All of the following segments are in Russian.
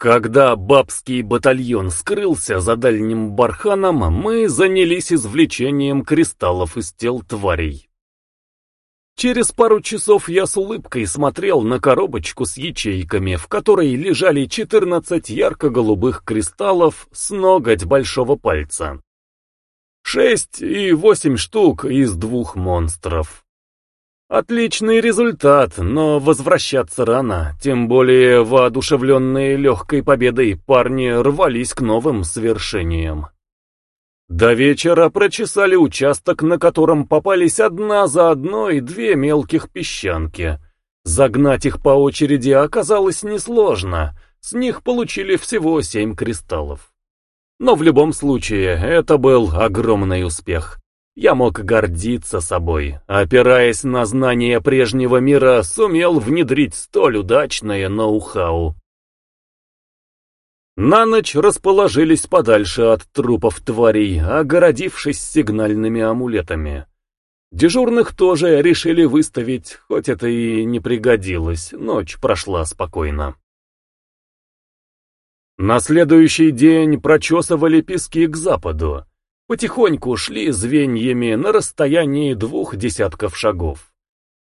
Когда бабский батальон скрылся за дальним барханом, мы занялись извлечением кристаллов из тел тварей. Через пару часов я с улыбкой смотрел на коробочку с ячейками, в которой лежали 14 ярко-голубых кристаллов с ноготь большого пальца. Шесть и восемь штук из двух монстров. Отличный результат, но возвращаться рано, тем более воодушевленные легкой победой парни рвались к новым свершениям. До вечера прочесали участок, на котором попались одна за одной две мелких песчанки. Загнать их по очереди оказалось несложно, с них получили всего семь кристаллов. Но в любом случае, это был огромный успех. Я мог гордиться собой, опираясь на знания прежнего мира, сумел внедрить столь удачное ноу-хау. На ночь расположились подальше от трупов тварей, огородившись сигнальными амулетами. Дежурных тоже решили выставить, хоть это и не пригодилось, ночь прошла спокойно. На следующий день прочесывали пески к западу потихоньку шли звеньями на расстоянии двух десятков шагов.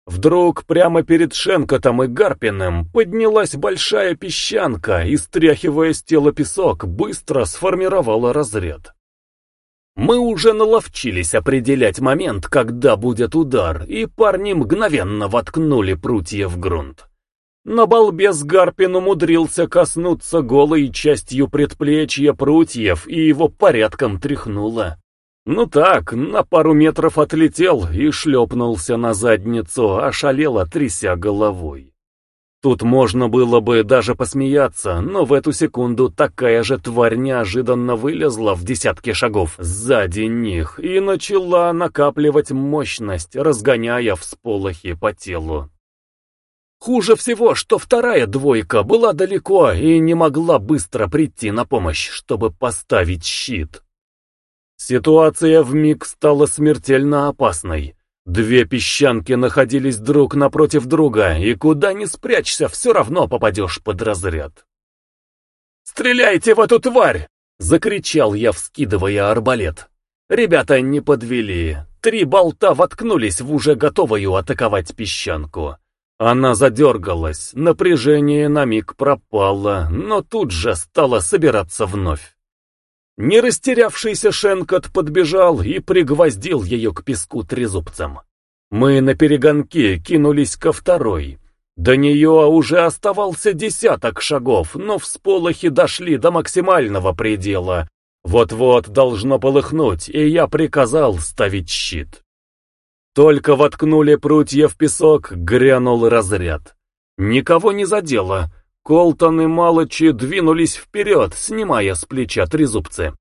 Вдруг прямо перед Шенкотом и Гарпиным поднялась большая песчанка и, стряхивая с тела песок, быстро сформировала разряд. Мы уже наловчились определять момент, когда будет удар, и парни мгновенно воткнули прутья в грунт. Но балбес Гарпин умудрился коснуться голой частью предплечья прутьев, и его порядком тряхнуло. Ну так, на пару метров отлетел и шлепнулся на задницу, ошалело, тряся головой. Тут можно было бы даже посмеяться, но в эту секунду такая же тварь неожиданно вылезла в десятки шагов сзади них и начала накапливать мощность, разгоняя всполохи по телу. Хуже всего, что вторая двойка была далеко и не могла быстро прийти на помощь, чтобы поставить щит. Ситуация вмиг стала смертельно опасной. Две песчанки находились друг напротив друга, и куда ни спрячься, все равно попадешь под разряд. «Стреляйте в эту тварь!» — закричал я, вскидывая арбалет. Ребята не подвели. Три болта воткнулись в уже готовую атаковать песчанку. Она задергалась, напряжение на миг пропало, но тут же стало собираться вновь. Не растерявшийся Шенкот подбежал и пригвоздил ее к песку трезубцем. Мы на перегонке кинулись ко второй. До нее уже оставался десяток шагов, но всполохи дошли до максимального предела. Вот-вот должно полыхнуть, и я приказал ставить щит. Только воткнули прутья в песок, грянул разряд. Никого не задело. Колтон и Малычи двинулись вперед, снимая с плеча трезубцы.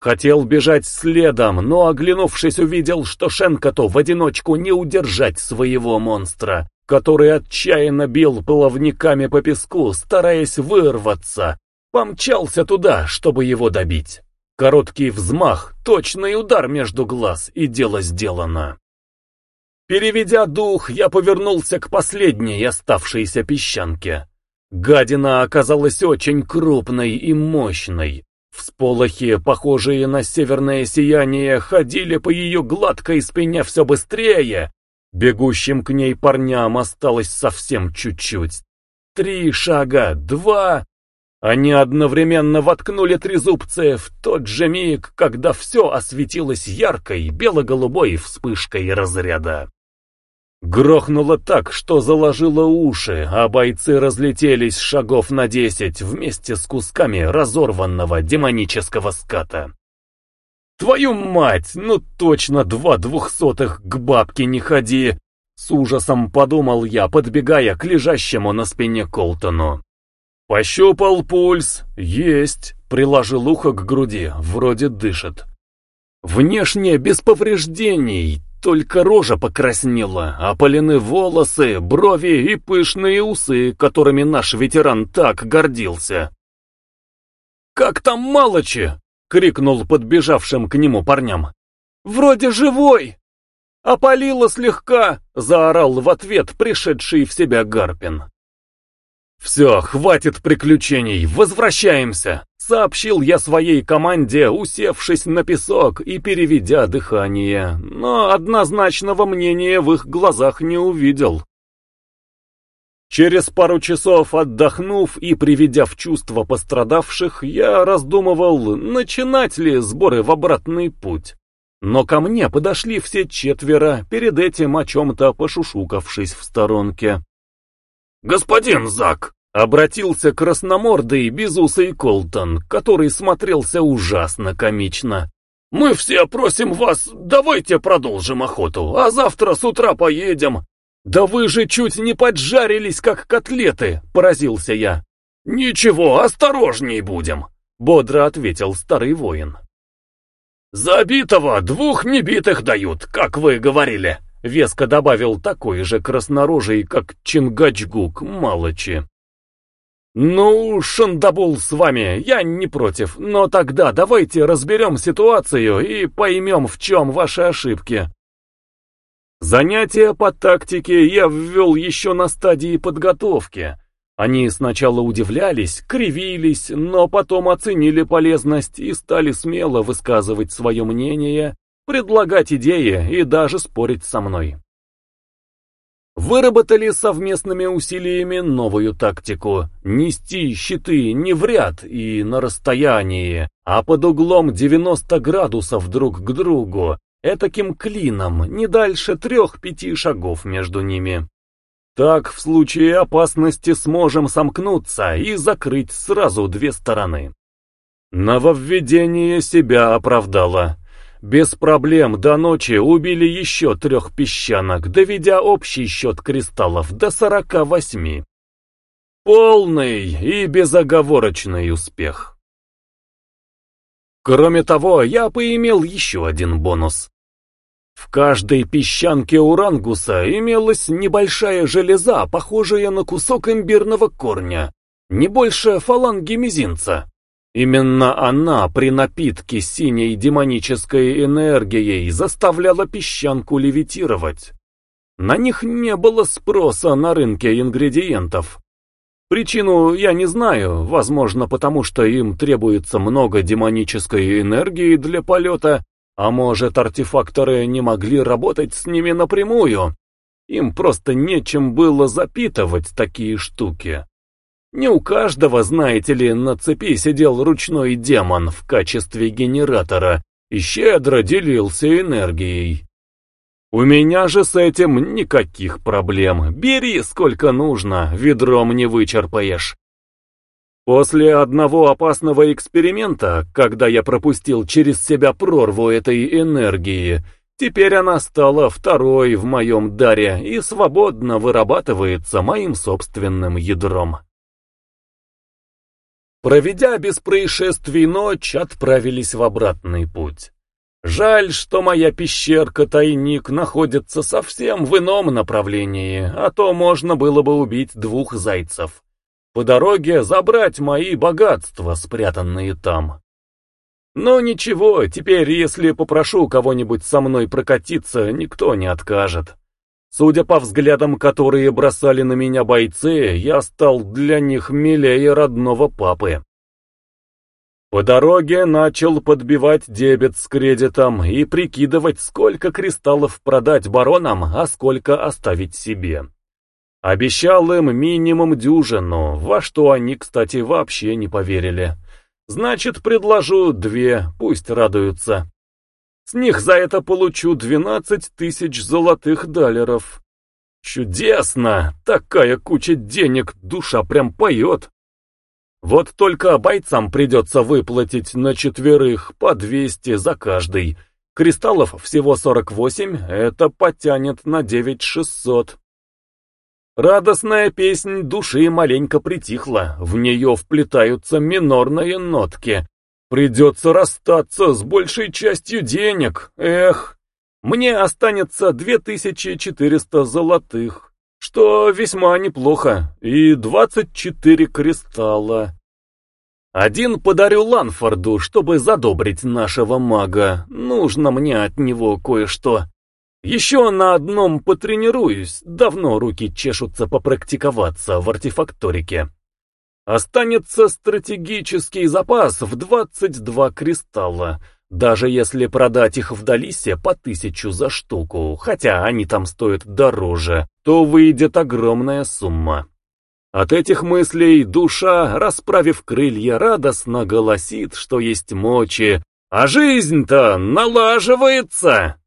Хотел бежать следом, но, оглянувшись, увидел, что Шенкоту в одиночку не удержать своего монстра, который отчаянно бил плавниками по песку, стараясь вырваться. Помчался туда, чтобы его добить. Короткий взмах, точный удар между глаз, и дело сделано. Переведя дух, я повернулся к последней оставшейся песчанке. Гадина оказалась очень крупной и мощной. Всполохи, похожие на северное сияние, ходили по ее гладкой спине все быстрее. Бегущим к ней парням осталось совсем чуть-чуть. Три шага, два... Они одновременно воткнули трезубцы в тот же миг, когда все осветилось яркой бело-голубой вспышкой разряда. Грохнуло так, что заложило уши, а бойцы разлетелись шагов на десять вместе с кусками разорванного демонического ската. «Твою мать, ну точно два двухсотых к бабке не ходи!» С ужасом подумал я, подбегая к лежащему на спине Колтону. Пощупал пульс. Есть. Приложил ухо к груди. Вроде дышит. Внешне без повреждений, только рожа покраснела, опалены волосы, брови и пышные усы, которыми наш ветеран так гордился. «Как там Малычи?» — крикнул подбежавшим к нему парням. «Вроде живой!» «Опалило слегка!» — заорал в ответ пришедший в себя Гарпин. «Все, хватит приключений, возвращаемся!» Сообщил я своей команде, усевшись на песок и переведя дыхание, но однозначного мнения в их глазах не увидел. Через пару часов отдохнув и приведя в чувство пострадавших, я раздумывал, начинать ли сборы в обратный путь. Но ко мне подошли все четверо, перед этим о чем-то пошушукавшись в сторонке. «Господин Зак!» — обратился красномордый безусый Колтон, который смотрелся ужасно комично. «Мы все просим вас, давайте продолжим охоту, а завтра с утра поедем». «Да вы же чуть не поджарились, как котлеты!» — поразился я. «Ничего, осторожней будем!» — бодро ответил старый воин. «Забитого двух небитых дают, как вы говорили», — веско добавил такой же краснорожий, как Чингачгук Малычи. «Ну, Шандабул с вами, я не против, но тогда давайте разберем ситуацию и поймем, в чем ваши ошибки». Занятия по тактике я ввел еще на стадии подготовки, они сначала удивлялись, кривились, но потом оценили полезность и стали смело высказывать свое мнение, предлагать идеи и даже спорить со мной. Выработали совместными усилиями новую тактику – нести щиты не в ряд и на расстоянии, а под углом 90 градусов друг к другу, этаким клином, не дальше трех-пяти шагов между ними. Так в случае опасности сможем сомкнуться и закрыть сразу две стороны. Нововведение себя оправдало. Без проблем до ночи убили еще трех песчанок, доведя общий счет кристаллов до 48. Полный и безоговорочный успех. Кроме того, я поимел еще один бонус. В каждой песчанке урангуса имелась небольшая железа, похожая на кусок имбирного корня, не больше фаланги мизинца. Именно она при напитке синей демонической энергией заставляла песчанку левитировать. На них не было спроса на рынке ингредиентов. Причину я не знаю, возможно потому, что им требуется много демонической энергии для полета, а может, артефакторы не могли работать с ними напрямую? Им просто нечем было запитывать такие штуки. Не у каждого, знаете ли, на цепи сидел ручной демон в качестве генератора и щедро делился энергией. У меня же с этим никаких проблем. Бери сколько нужно, ведром не вычерпаешь. После одного опасного эксперимента, когда я пропустил через себя прорву этой энергии, теперь она стала второй в моем даре и свободно вырабатывается моим собственным ядром. Проведя без происшествий ночь, отправились в обратный путь. Жаль, что моя пещерка-тайник находится совсем в ином направлении, а то можно было бы убить двух зайцев по дороге забрать мои богатства, спрятанные там. Но ничего, теперь, если попрошу кого-нибудь со мной прокатиться, никто не откажет. Судя по взглядам, которые бросали на меня бойцы, я стал для них милее родного папы. По дороге начал подбивать дебет с кредитом и прикидывать, сколько кристаллов продать баронам, а сколько оставить себе. Обещал им минимум дюжину, во что они, кстати, вообще не поверили. Значит, предложу две, пусть радуются. С них за это получу 12 тысяч золотых далеров. Чудесно! Такая куча денег, душа прям поет. Вот только бойцам придется выплатить на четверых по 200 за каждый. Кристаллов всего 48, это потянет на 9600. Радостная песнь души маленько притихла, в нее вплетаются минорные нотки. Придется расстаться с большей частью денег, эх. Мне останется 2400 золотых, что весьма неплохо, и 24 кристалла. Один подарю Ланфорду, чтобы задобрить нашего мага, нужно мне от него кое-что. Еще на одном потренируюсь, давно руки чешутся попрактиковаться в артефакторике. Останется стратегический запас в 22 кристалла, даже если продать их в Далисе по тысячу за штуку, хотя они там стоят дороже, то выйдет огромная сумма. От этих мыслей душа, расправив крылья, радостно голосит, что есть мочи, а жизнь-то налаживается.